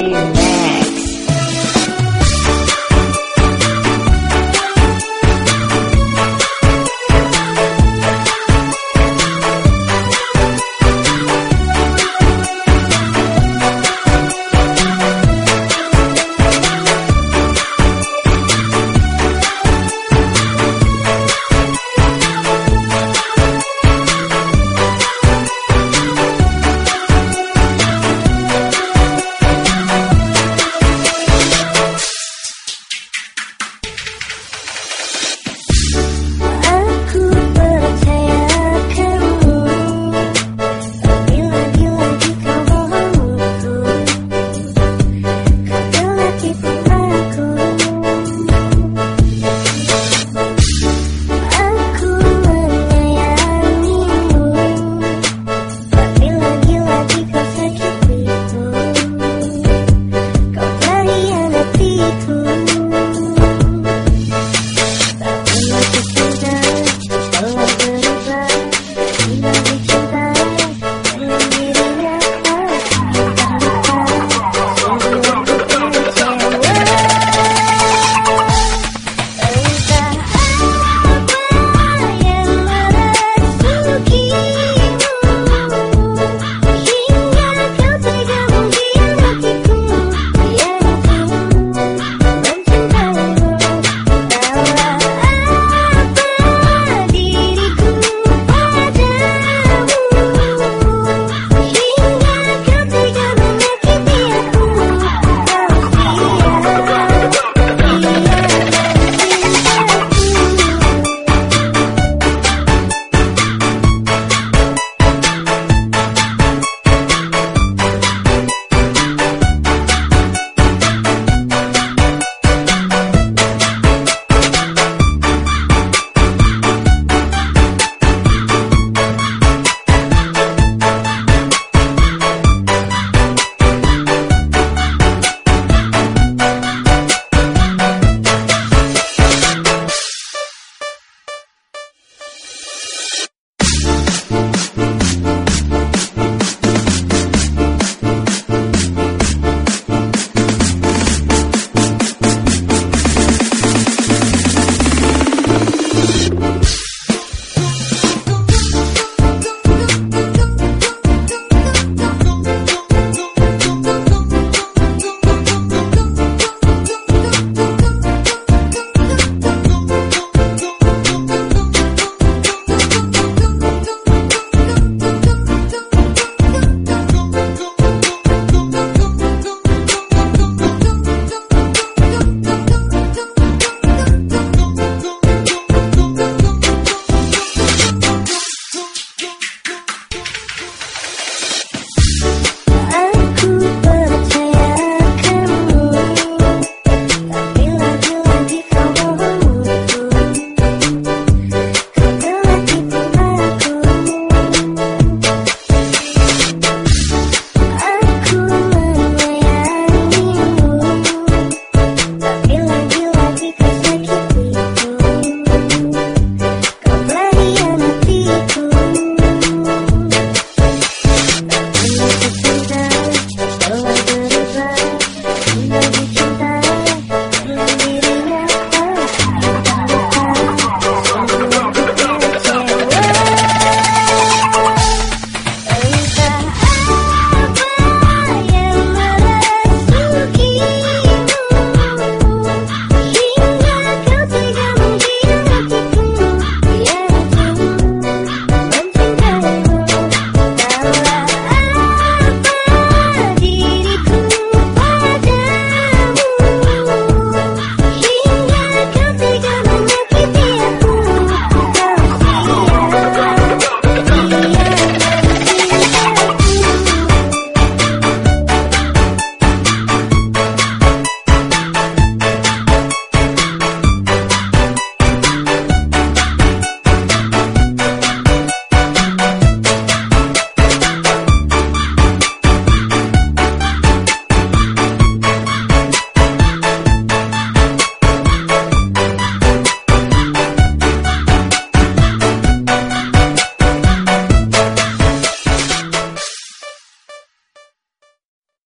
You.